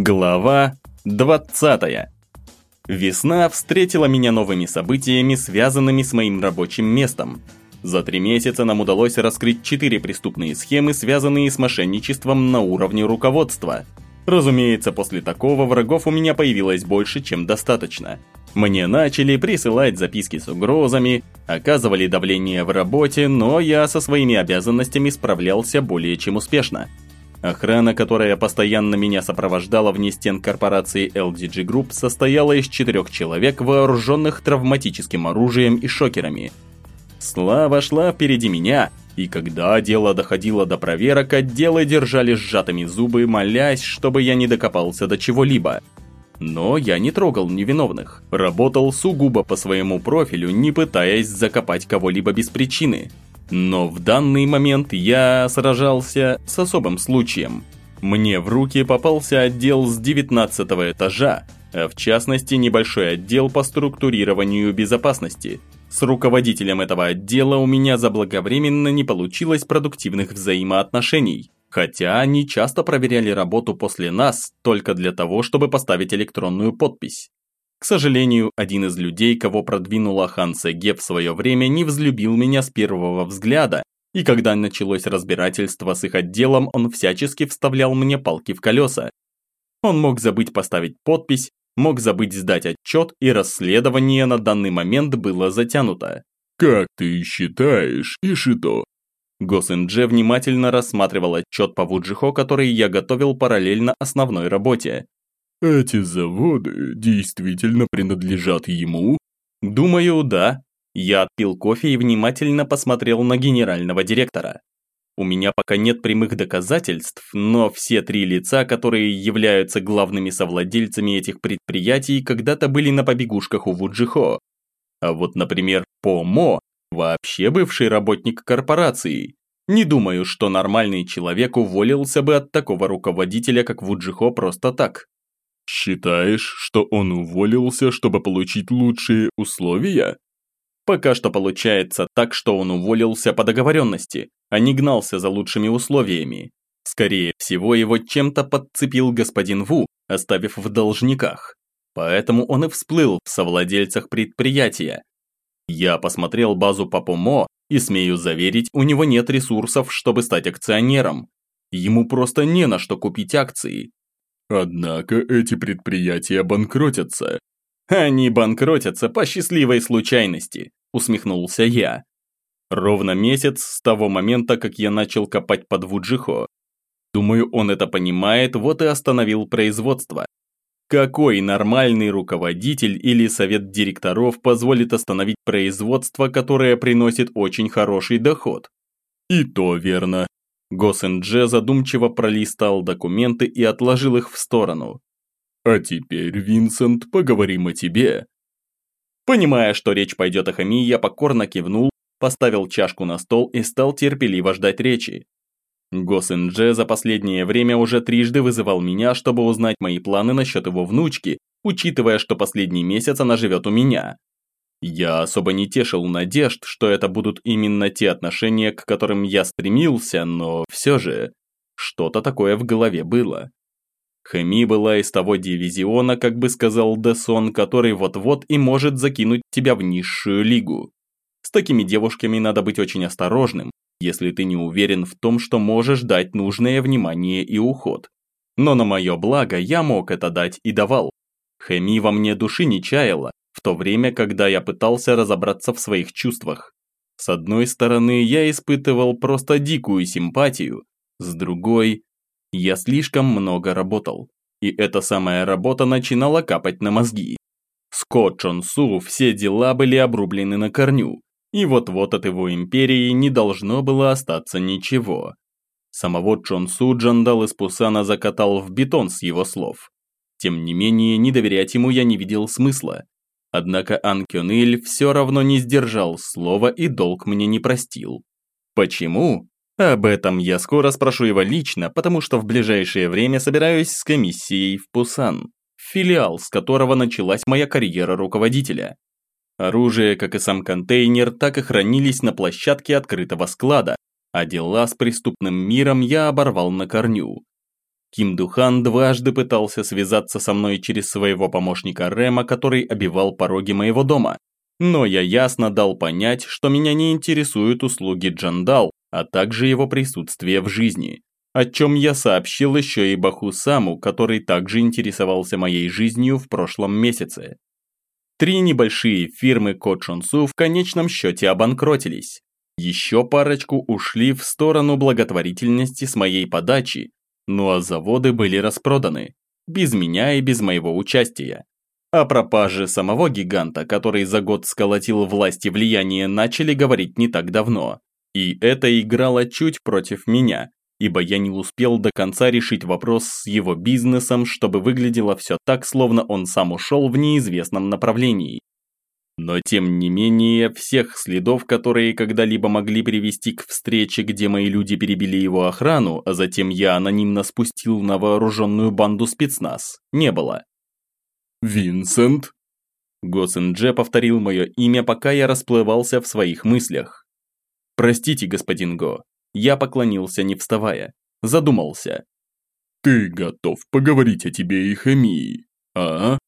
Глава 20. Весна встретила меня новыми событиями, связанными с моим рабочим местом. За три месяца нам удалось раскрыть четыре преступные схемы, связанные с мошенничеством на уровне руководства. Разумеется, после такого врагов у меня появилось больше, чем достаточно. Мне начали присылать записки с угрозами, оказывали давление в работе, но я со своими обязанностями справлялся более чем успешно. Охрана, которая постоянно меня сопровождала вне стен корпорации LDG Group, состояла из четырех человек, вооруженных травматическим оружием и шокерами. Слава шла впереди меня, и когда дело доходило до проверок, отделы держали сжатыми зубы, молясь, чтобы я не докопался до чего-либо. Но я не трогал невиновных, работал сугубо по своему профилю, не пытаясь закопать кого-либо без причины – но в данный момент я сражался с особым случаем. Мне в руки попался отдел с 19 этажа, а в частности небольшой отдел по структурированию безопасности. С руководителем этого отдела у меня заблаговременно не получилось продуктивных взаимоотношений, хотя они часто проверяли работу после нас только для того, чтобы поставить электронную подпись. К сожалению, один из людей, кого продвинула Хан Сеге в свое время, не взлюбил меня с первого взгляда, и когда началось разбирательство с их отделом, он всячески вставлял мне палки в колеса. Он мог забыть поставить подпись, мог забыть сдать отчет, и расследование на данный момент было затянуто. «Как ты считаешь, Ишито?» Госиндже внимательно рассматривал отчет по Вуджихо, который я готовил параллельно основной работе. Эти заводы действительно принадлежат ему? Думаю, да. Я отпил кофе и внимательно посмотрел на генерального директора. У меня пока нет прямых доказательств, но все три лица, которые являются главными совладельцами этих предприятий, когда-то были на побегушках у Вуджихо. А вот, например, Помо вообще бывший работник корпорации. Не думаю, что нормальный человек уволился бы от такого руководителя, как Вуджихо, просто так. Считаешь, что он уволился, чтобы получить лучшие условия? Пока что получается так, что он уволился по договоренности, а не гнался за лучшими условиями. Скорее всего, его чем-то подцепил господин Ву, оставив в должниках. Поэтому он и всплыл в совладельцах предприятия. Я посмотрел базу Папумо и смею заверить, у него нет ресурсов, чтобы стать акционером. Ему просто не на что купить акции. Однако эти предприятия банкротятся. Они банкротятся по счастливой случайности, усмехнулся я. Ровно месяц с того момента, как я начал копать под Вуджихо. Думаю, он это понимает, вот и остановил производство. Какой нормальный руководитель или совет директоров позволит остановить производство, которое приносит очень хороший доход? И то верно, Госендже задумчиво пролистал документы и отложил их в сторону. «А теперь, Винсент, поговорим о тебе». Понимая, что речь пойдет о химии, я покорно кивнул, поставил чашку на стол и стал терпеливо ждать речи. Госендже за последнее время уже трижды вызывал меня, чтобы узнать мои планы насчет его внучки, учитывая, что последний месяц она живет у меня. Я особо не тешил надежд, что это будут именно те отношения, к которым я стремился, но все же, что-то такое в голове было. Хэми была из того дивизиона, как бы сказал Десон, который вот-вот и может закинуть тебя в низшую лигу. С такими девушками надо быть очень осторожным, если ты не уверен в том, что можешь дать нужное внимание и уход. Но на мое благо я мог это дать и давал. Хэми во мне души не чаяла, в то время, когда я пытался разобраться в своих чувствах. С одной стороны, я испытывал просто дикую симпатию, с другой, я слишком много работал. И эта самая работа начинала капать на мозги. С Ко Чон Су все дела были обрублены на корню, и вот-вот от его империи не должно было остаться ничего. Самого Чон Су Джандал из Пусана закатал в бетон с его слов. Тем не менее, не доверять ему я не видел смысла. Однако Ан Кёниль все равно не сдержал слова и долг мне не простил. Почему? Об этом я скоро спрошу его лично, потому что в ближайшее время собираюсь с комиссией в Пусан, филиал с которого началась моя карьера руководителя. Оружие, как и сам контейнер, так и хранились на площадке открытого склада, а дела с преступным миром я оборвал на корню. Ким Духан дважды пытался связаться со мной через своего помощника Рема, который обивал пороги моего дома. Но я ясно дал понять, что меня не интересуют услуги Джандал, а также его присутствие в жизни. О чем я сообщил еще и Бахусаму, который также интересовался моей жизнью в прошлом месяце. Три небольшие фирмы Кочунсу в конечном счете обанкротились. Еще парочку ушли в сторону благотворительности с моей подачи, ну а заводы были распроданы, без меня и без моего участия. О пропаже самого гиганта, который за год сколотил власть и влияние, начали говорить не так давно. И это играло чуть против меня, ибо я не успел до конца решить вопрос с его бизнесом, чтобы выглядело все так, словно он сам ушел в неизвестном направлении. Но тем не менее, всех следов, которые когда-либо могли привести к встрече, где мои люди перебили его охрану, а затем я анонимно спустил на вооруженную банду спецназ, не было. «Винсент?» Госендже повторил мое имя, пока я расплывался в своих мыслях. «Простите, господин Го». Я поклонился, не вставая. Задумался. «Ты готов поговорить о тебе и химии, а?»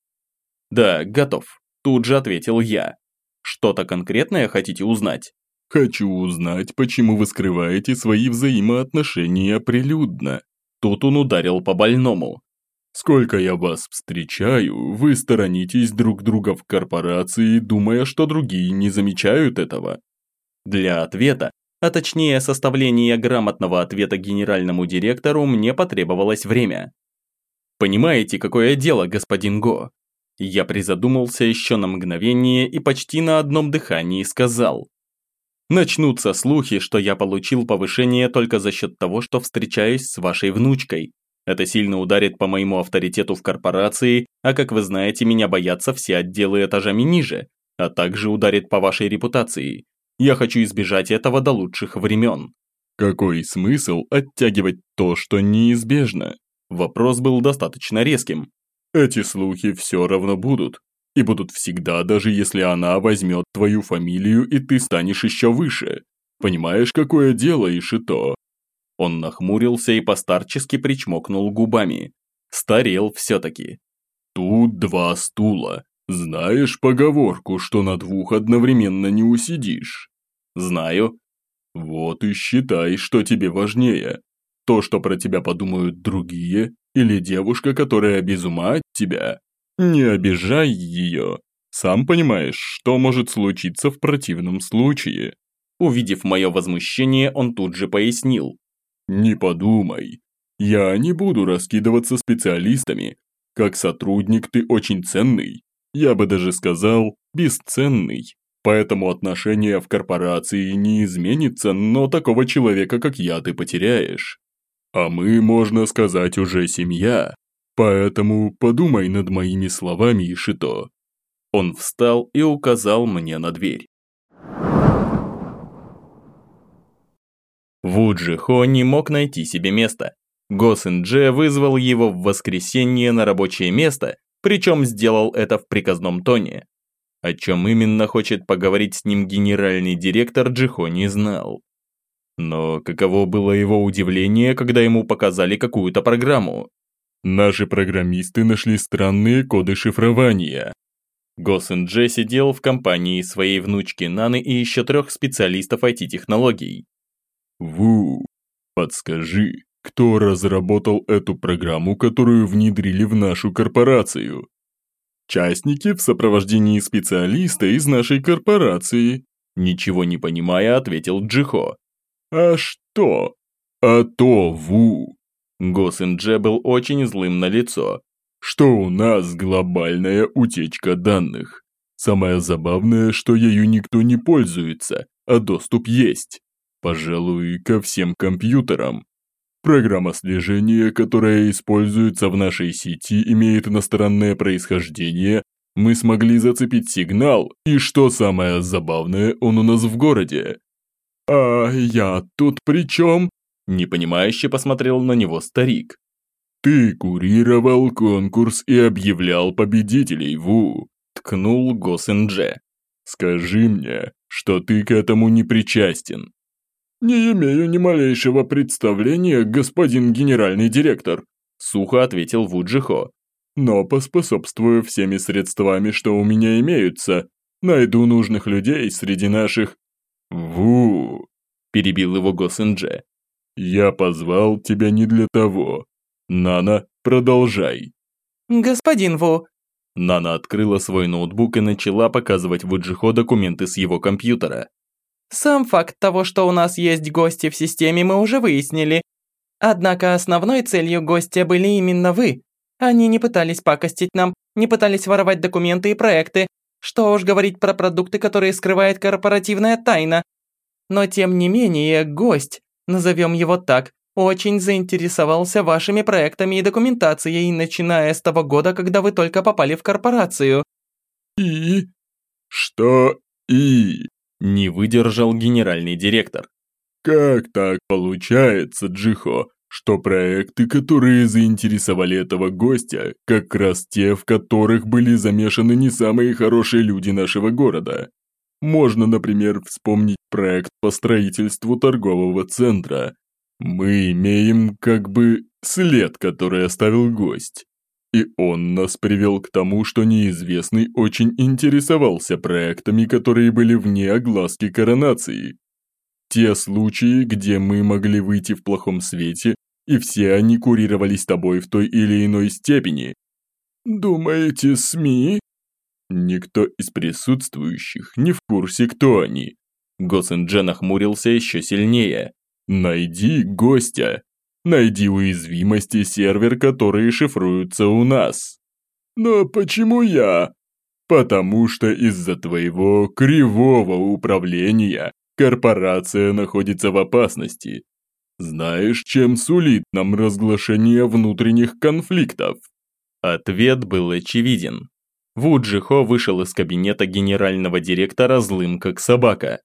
«Да, готов», тут же ответил я. «Что-то конкретное хотите узнать?» «Хочу узнать, почему вы скрываете свои взаимоотношения прилюдно». Тут он ударил по больному. «Сколько я вас встречаю, вы сторонитесь друг друга в корпорации, думая, что другие не замечают этого. Для ответа, а точнее составления грамотного ответа генеральному директору мне потребовалось время. Понимаете, какое дело, господин Го? Я призадумался еще на мгновение и почти на одном дыхании сказал. Начнутся слухи, что я получил повышение только за счет того, что встречаюсь с вашей внучкой. Это сильно ударит по моему авторитету в корпорации, а как вы знаете, меня боятся все отделы этажами ниже, а также ударит по вашей репутации. Я хочу избежать этого до лучших времен. Какой смысл оттягивать то, что неизбежно? Вопрос был достаточно резким. Эти слухи все равно будут. И будут всегда, даже если она возьмет твою фамилию и ты станешь еще выше. Понимаешь, какое дело, Ишито? Он нахмурился и постарчески причмокнул губами. Старел все-таки. Тут два стула. Знаешь поговорку, что на двух одновременно не усидишь? Знаю. Вот и считай, что тебе важнее. То, что про тебя подумают другие, или девушка, которая без ума от тебя. Не обижай ее. Сам понимаешь, что может случиться в противном случае. Увидев мое возмущение, он тут же пояснил. Не подумай. Я не буду раскидываться специалистами. Как сотрудник ты очень ценный. Я бы даже сказал, бесценный. Поэтому отношение в корпорации не изменится, но такого человека, как я, ты потеряешь. А мы, можно сказать, уже семья. Поэтому подумай над моими словами, Ишито». Он встал и указал мне на дверь. Вуджи Хо не мог найти себе места. Госин Дже вызвал его в воскресенье на рабочее место, причем сделал это в приказном тоне. О чем именно хочет поговорить с ним генеральный директор Джихо не знал. Но каково было его удивление, когда ему показали какую-то программу. «Наши программисты нашли странные коды шифрования». Госен Дже сидел в компании своей внучки Наны и еще трех специалистов IT-технологий. «Ву, подскажи, кто разработал эту программу, которую внедрили в нашу корпорацию?» «Частники в сопровождении специалиста из нашей корпорации», ничего не понимая, ответил Джихо. «А что?» «А то, Ву!» Госиндже был очень злым на лицо. «Что у нас глобальная утечка данных. Самое забавное, что ею никто не пользуется, а доступ есть. Пожалуй, ко всем компьютерам. Программа слежения, которая используется в нашей сети, имеет иностранное происхождение. Мы смогли зацепить сигнал, и что самое забавное, он у нас в городе. «А я тут при чем?» Непонимающе посмотрел на него старик. «Ты курировал конкурс и объявлял победителей, Ву!» Ткнул Госиндже. «Скажи мне, что ты к этому не причастен». «Не имею ни малейшего представления, господин генеральный директор. сухо ответил Вуджихо. «Но поспособствую всеми средствами, что у меня имеются. Найду нужных людей среди наших...» «Ву!» – перебил его Госиндже. «Я позвал тебя не для того. Нана, продолжай». «Господин Ву». Нана открыла свой ноутбук и начала показывать Вуджихо документы с его компьютера. «Сам факт того, что у нас есть гости в системе, мы уже выяснили. Однако основной целью гостя были именно вы. Они не пытались пакостить нам, не пытались воровать документы и проекты. Что уж говорить про продукты, которые скрывает корпоративная тайна. Но тем не менее, гость, назовем его так, очень заинтересовался вашими проектами и документацией, начиная с того года, когда вы только попали в корпорацию. «И? Что «и»?» – не выдержал генеральный директор. Как так получается, Джихо, что проекты, которые заинтересовали этого гостя, как раз те, в которых были замешаны не самые хорошие люди нашего города? Можно, например, вспомнить проект по строительству торгового центра. Мы имеем, как бы, след, который оставил гость. И он нас привел к тому, что неизвестный очень интересовался проектами, которые были вне огласки коронации. Те случаи, где мы могли выйти в плохом свете, и все они курировались тобой в той или иной степени. Думаете, СМИ? Никто из присутствующих не в курсе, кто они. Госинджен нахмурился еще сильнее. Найди гостя. Найди уязвимости сервер, которые шифруются у нас. Но почему я? Потому что из-за твоего кривого управления Корпорация находится в опасности. Знаешь, чем сулит нам разглашение внутренних конфликтов? Ответ был очевиден. Вуджихо вышел из кабинета генерального директора злым как собака.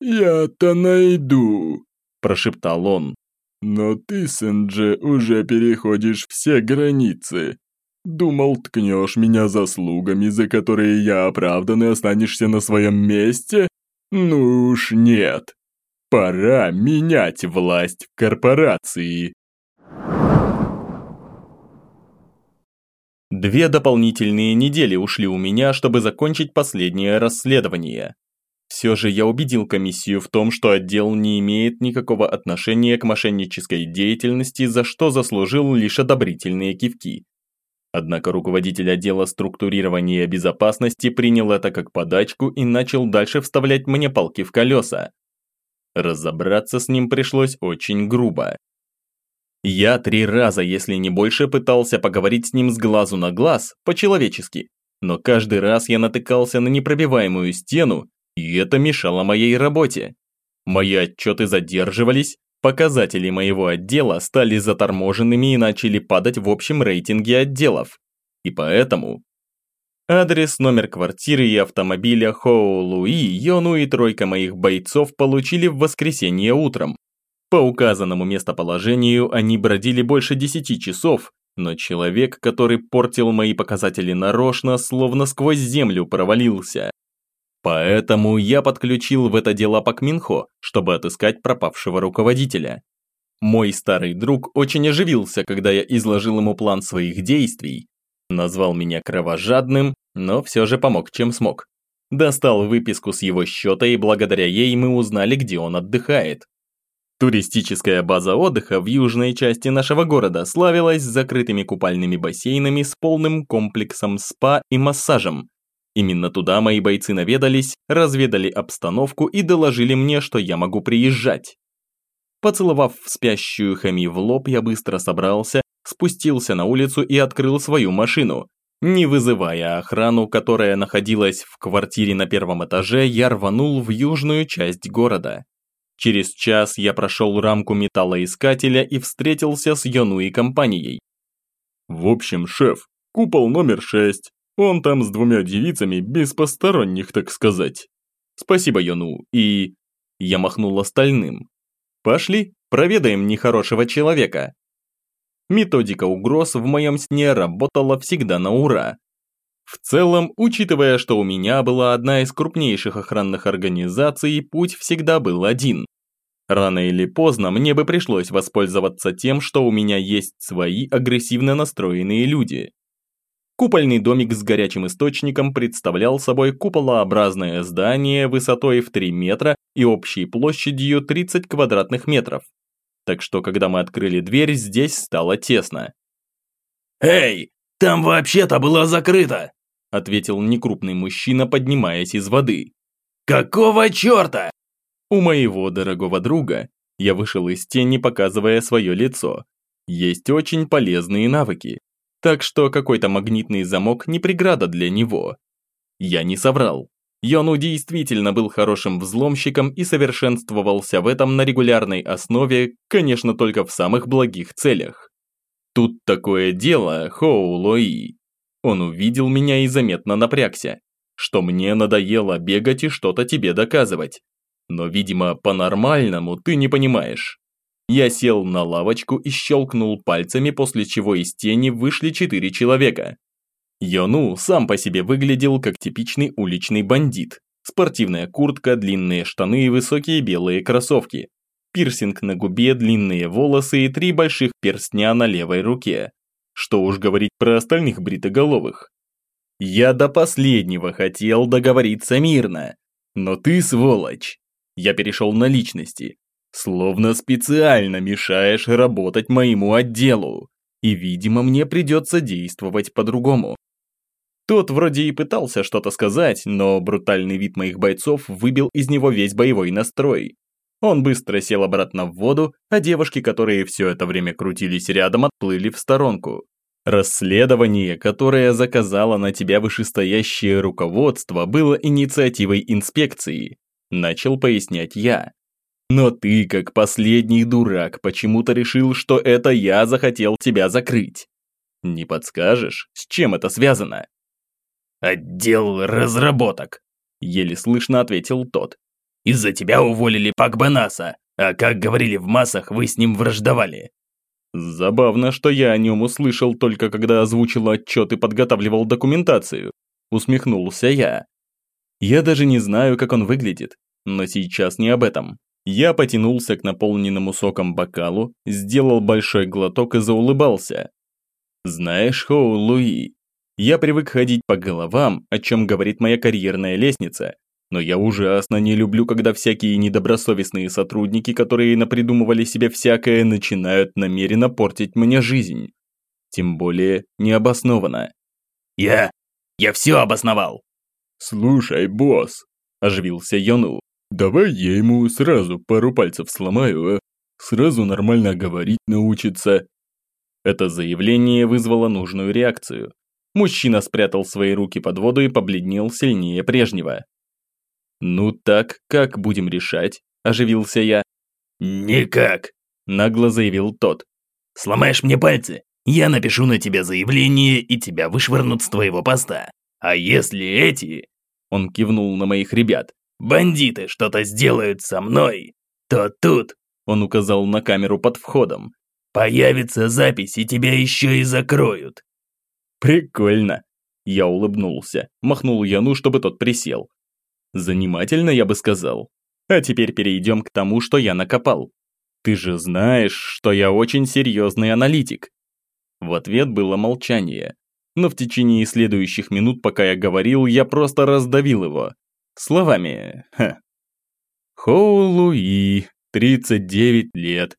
«Я-то найду», – прошептал он. «Но ты, Сэнджи, уже переходишь все границы. Думал, ткнешь меня заслугами, за которые я оправдан и останешься на своем месте? Ну уж нет. Пора менять власть в корпорации. Две дополнительные недели ушли у меня, чтобы закончить последнее расследование. Все же я убедил комиссию в том, что отдел не имеет никакого отношения к мошеннической деятельности, за что заслужил лишь одобрительные кивки. Однако руководитель отдела структурирования безопасности принял это как подачку и начал дальше вставлять мне палки в колеса. Разобраться с ним пришлось очень грубо. Я три раза, если не больше, пытался поговорить с ним с глазу на глаз, по-человечески, но каждый раз я натыкался на непробиваемую стену, и это мешало моей работе. Мои отчеты задерживались, Показатели моего отдела стали заторможенными и начали падать в общем рейтинге отделов. И поэтому... Адрес, номер квартиры и автомобиля Хоу Луи, Йону и тройка моих бойцов получили в воскресенье утром. По указанному местоположению они бродили больше 10 часов, но человек, который портил мои показатели нарочно, словно сквозь землю провалился. Поэтому я подключил в это дело Пак Минхо, чтобы отыскать пропавшего руководителя. Мой старый друг очень оживился, когда я изложил ему план своих действий. Назвал меня кровожадным, но все же помог, чем смог. Достал выписку с его счета, и благодаря ей мы узнали, где он отдыхает. Туристическая база отдыха в южной части нашего города славилась закрытыми купальными бассейнами с полным комплексом спа и массажем, Именно туда мои бойцы наведались, разведали обстановку и доложили мне, что я могу приезжать. Поцеловав спящую Хами в лоб, я быстро собрался, спустился на улицу и открыл свою машину. Не вызывая охрану, которая находилась в квартире на первом этаже, я рванул в южную часть города. Через час я прошел рамку металлоискателя и встретился с Йону и компанией. «В общем, шеф, купол номер шесть, он там с двумя девицами, без посторонних, так сказать. Спасибо, Йону, и... Я махнул остальным. Пошли, проведаем нехорошего человека. Методика угроз в моем сне работала всегда на ура. В целом, учитывая, что у меня была одна из крупнейших охранных организаций, путь всегда был один. Рано или поздно мне бы пришлось воспользоваться тем, что у меня есть свои агрессивно настроенные люди. Купольный домик с горячим источником представлял собой куполообразное здание высотой в 3 метра и общей площадью 30 квадратных метров. Так что, когда мы открыли дверь, здесь стало тесно. «Эй, там вообще-то было закрыто!» ответил некрупный мужчина, поднимаясь из воды. «Какого черта?» У моего дорогого друга я вышел из тени, показывая свое лицо. Есть очень полезные навыки, так что какой-то магнитный замок не преграда для него. Я не соврал. Йону действительно был хорошим взломщиком и совершенствовался в этом на регулярной основе, конечно, только в самых благих целях. Тут такое дело, Хоу Лои. Он увидел меня и заметно напрягся, что мне надоело бегать и что-то тебе доказывать. Но, видимо, по-нормальному ты не понимаешь. Я сел на лавочку и щелкнул пальцами, после чего из тени вышли четыре человека. Йону сам по себе выглядел как типичный уличный бандит. Спортивная куртка, длинные штаны и высокие белые кроссовки. Пирсинг на губе, длинные волосы и три больших перстня на левой руке. Что уж говорить про остальных бритоголовых. Я до последнего хотел договориться мирно. Но ты сволочь. Я перешел на личности. Словно специально мешаешь работать моему отделу. И, видимо, мне придется действовать по-другому. Тот вроде и пытался что-то сказать, но брутальный вид моих бойцов выбил из него весь боевой настрой. Он быстро сел обратно в воду, а девушки, которые все это время крутились рядом, отплыли в сторонку. Расследование, которое заказало на тебя вышестоящее руководство, было инициативой инспекции, начал пояснять я. Но ты, как последний дурак, почему-то решил, что это я захотел тебя закрыть. Не подскажешь, с чем это связано? «Отдел разработок», – еле слышно ответил тот. Из-за тебя уволили Пак Банаса, а как говорили в массах, вы с ним враждовали». Забавно, что я о нем услышал только когда озвучил отчет и подготавливал документацию. Усмехнулся я. Я даже не знаю, как он выглядит, но сейчас не об этом. Я потянулся к наполненному соком бокалу, сделал большой глоток и заулыбался. Знаешь, Хоу Луи, я привык ходить по головам, о чем говорит моя карьерная лестница, но я ужасно не люблю, когда всякие недобросовестные сотрудники, которые напридумывали себе всякое, начинают намеренно портить мне жизнь. Тем более необоснованно. «Я... я все обосновал!» «Слушай, босс!» – оживился Йону. «Давай я ему сразу пару пальцев сломаю, а? Сразу нормально говорить научится». Это заявление вызвало нужную реакцию. Мужчина спрятал свои руки под воду и побледнел сильнее прежнего. «Ну так, как будем решать?» – оживился я. «Никак», – нагло заявил тот. «Сломаешь мне пальцы, я напишу на тебя заявление и тебя вышвырнут с твоего поста. А если эти...» – он кивнул на моих ребят. «Бандиты что-то сделают со мной, то тут...» – он указал на камеру под входом. «Появится запись, и тебя еще и закроют». «Прикольно!» Я улыбнулся, махнул Яну, чтобы тот присел. Занимательно, я бы сказал. А теперь перейдем к тому, что я накопал. Ты же знаешь, что я очень серьезный аналитик. В ответ было молчание. Но в течение следующих минут, пока я говорил, я просто раздавил его. Словами, ха. Хоу Луи, 39 лет.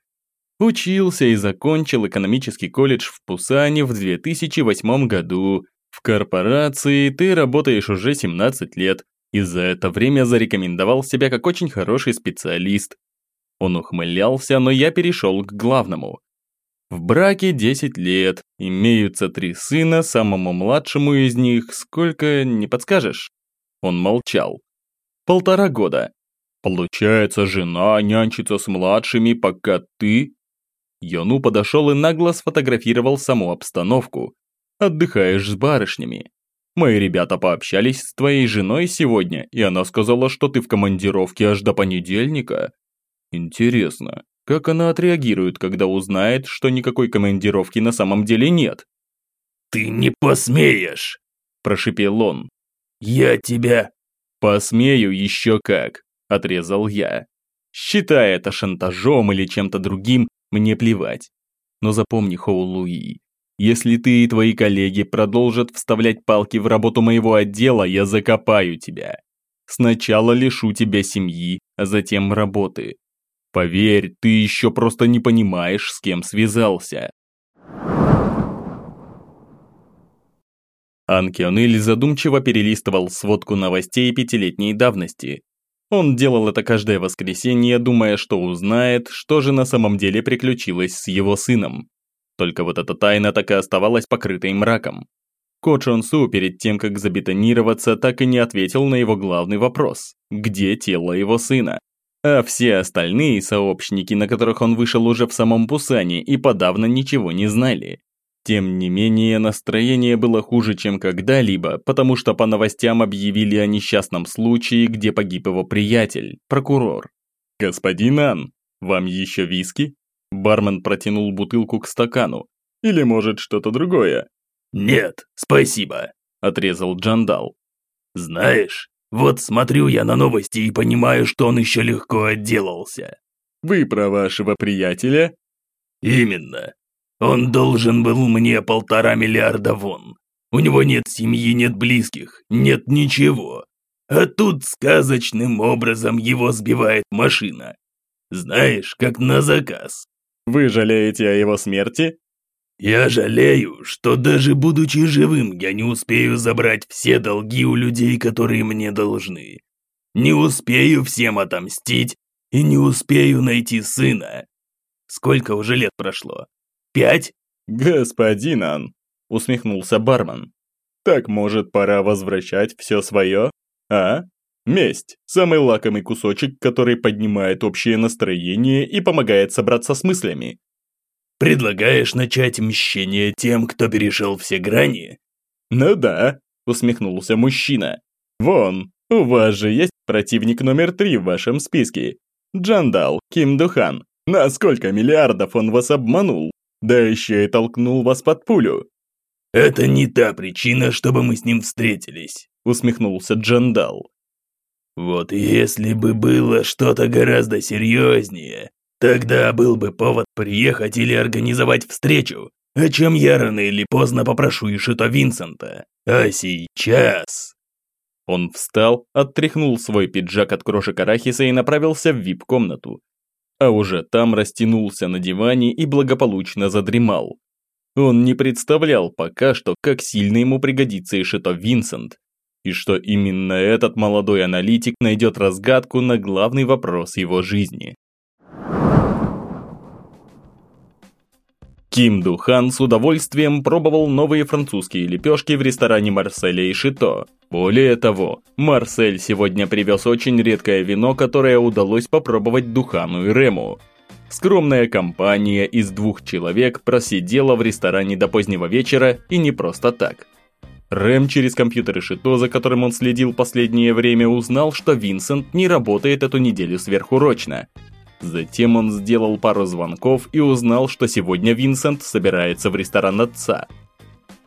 Учился и закончил экономический колледж в Пусане в 2008 году. В корпорации ты работаешь уже 17 лет, и за это время зарекомендовал себя как очень хороший специалист. Он ухмылялся, но я перешел к главному. В браке 10 лет, имеются три сына, самому младшему из них сколько, не подскажешь? Он молчал. Полтора года. Получается, жена нянчится с младшими, пока ты... Йону подошел и нагло сфотографировал саму обстановку. Отдыхаешь с барышнями. Мои ребята пообщались с твоей женой сегодня, и она сказала, что ты в командировке аж до понедельника. Интересно, как она отреагирует, когда узнает, что никакой командировки на самом деле нет? «Ты не посмеешь!» – прошипел он. «Я тебя...» «Посмею еще как!» – отрезал я. Считай это шантажом или чем-то другим, мне плевать. Но запомни, Хоу Луи, если ты и твои коллеги продолжат вставлять палки в работу моего отдела, я закопаю тебя. Сначала лишу тебя семьи, а затем работы. Поверь, ты еще просто не понимаешь, с кем связался. Анкионель задумчиво перелистывал сводку новостей пятилетней давности. Он делал это каждое воскресенье, думая, что узнает, что же на самом деле приключилось с его сыном. Только вот эта тайна так и оставалась покрытой мраком. Ко Чон Су перед тем, как забетонироваться, так и не ответил на его главный вопрос – где тело его сына? А все остальные сообщники, на которых он вышел уже в самом Пусане, и подавно ничего не знали. Тем не менее, настроение было хуже, чем когда-либо, потому что по новостям объявили о несчастном случае, где погиб его приятель, прокурор. «Господин Ан, вам еще виски?» Бармен протянул бутылку к стакану. «Или, может, что-то другое?» «Нет, спасибо», – отрезал Джандал. «Знаешь, вот смотрю я на новости и понимаю, что он еще легко отделался». «Вы про вашего приятеля?» «Именно. Он должен был мне полтора миллиарда вон. У него нет семьи, нет близких, нет ничего. А тут сказочным образом его сбивает машина. Знаешь, как на заказ. Вы жалеете о его смерти? Я жалею, что даже будучи живым, я не успею забрать все долги у людей, которые мне должны. Не успею всем отомстить и не успею найти сына. Сколько уже лет прошло? Пять? Господин Ан, усмехнулся бармен. Так, может, пора возвращать все свое? А? Месть – самый лакомый кусочек, который поднимает общее настроение и помогает собраться с мыслями. «Предлагаешь начать мщение тем, кто перешел все грани?» «Ну да», – усмехнулся мужчина. «Вон, у вас же есть противник номер три в вашем списке. Джандал Ким Духан. На сколько миллиардов он вас обманул? Да еще и толкнул вас под пулю». «Это не та причина, чтобы мы с ним встретились», – усмехнулся Джандал. Вот если бы было что-то гораздо серьезнее, тогда был бы повод приехать или организовать встречу, о чем я рано или поздно попрошу Ишито Винсента. А сейчас... Он встал, оттряхнул свой пиджак от крошек арахиса и направился в вип-комнату. А уже там растянулся на диване и благополучно задремал. Он не представлял пока что, как сильно ему пригодится Ишито Винсент, и что именно этот молодой аналитик найдет разгадку на главный вопрос его жизни. Ким Духан с удовольствием пробовал новые французские лепешки в ресторане Марселя и Шито. Более того, Марсель сегодня привез очень редкое вино, которое удалось попробовать Духану и Рему. Скромная компания из двух человек просидела в ресторане до позднего вечера и не просто так – Рэм через компьютер Шито, за которым он следил последнее время, узнал, что Винсент не работает эту неделю сверхурочно. Затем он сделал пару звонков и узнал, что сегодня Винсент собирается в ресторан отца.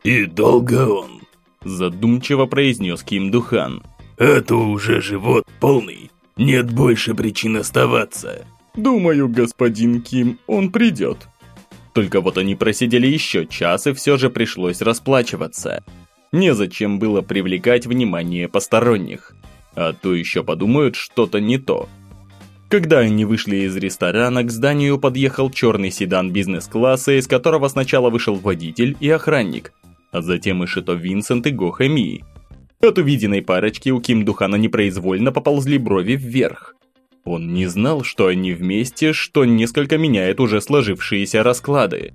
«И долго он?» – задумчиво произнес Ким Духан. «Это уже живот полный. Нет больше причин оставаться». «Думаю, господин Ким, он придет». Только вот они просидели еще час и все же пришлось расплачиваться. Незачем было привлекать внимание посторонних. А то еще подумают что-то не то. Когда они вышли из ресторана, к зданию подъехал черный седан бизнес-класса, из которого сначала вышел водитель и охранник, а затем и Шито Винсент и Го Хэмии. От увиденной парочки у Ким Духана непроизвольно поползли брови вверх. Он не знал, что они вместе, что несколько меняет уже сложившиеся расклады.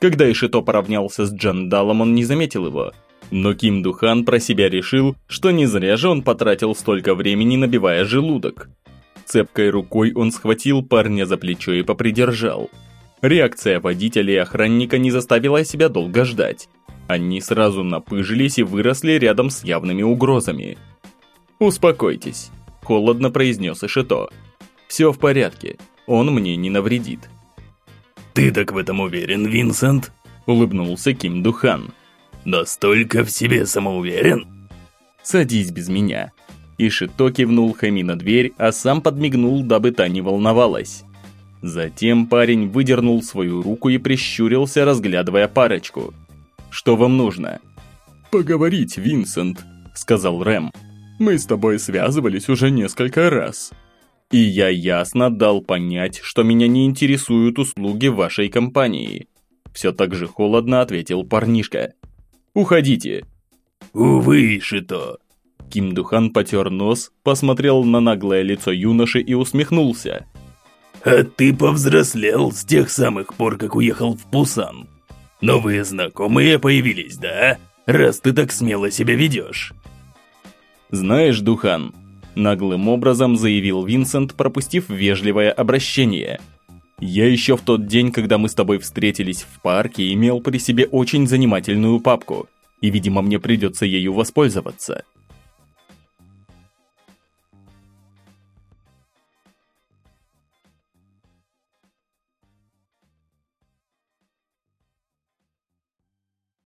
Когда Ишито поравнялся с Джандалом, он не заметил его – но Ким Духан про себя решил, что не зря же он потратил столько времени, набивая желудок. Цепкой рукой он схватил парня за плечо и попридержал. Реакция водителя и охранника не заставила себя долго ждать. Они сразу напыжились и выросли рядом с явными угрозами. «Успокойтесь», – холодно произнес Ишито. «Все в порядке, он мне не навредит». «Ты так в этом уверен, Винсент?» – улыбнулся Ким Духан. Настолько в себе самоуверен? Садись без меня. И Шито кивнул Хэми на дверь, а сам подмигнул, дабы та не волновалась. Затем парень выдернул свою руку и прищурился, разглядывая парочку. «Что вам нужно?» «Поговорить, Винсент», — сказал Рэм. «Мы с тобой связывались уже несколько раз». И я ясно дал понять, что меня не интересуют услуги вашей компании. Все так же холодно ответил парнишка. «Уходите». «Увы, Шито». Ким Духан потер нос, посмотрел на наглое лицо юноши и усмехнулся. «А ты повзрослел с тех самых пор, как уехал в Пусан. Новые знакомые появились, да? Раз ты так смело себя ведешь». «Знаешь, Духан, Наглым образом заявил Винсент, пропустив вежливое обращение. «Я еще в тот день, когда мы с тобой встретились в парке, имел при себе очень занимательную папку, и, видимо, мне придется ею воспользоваться.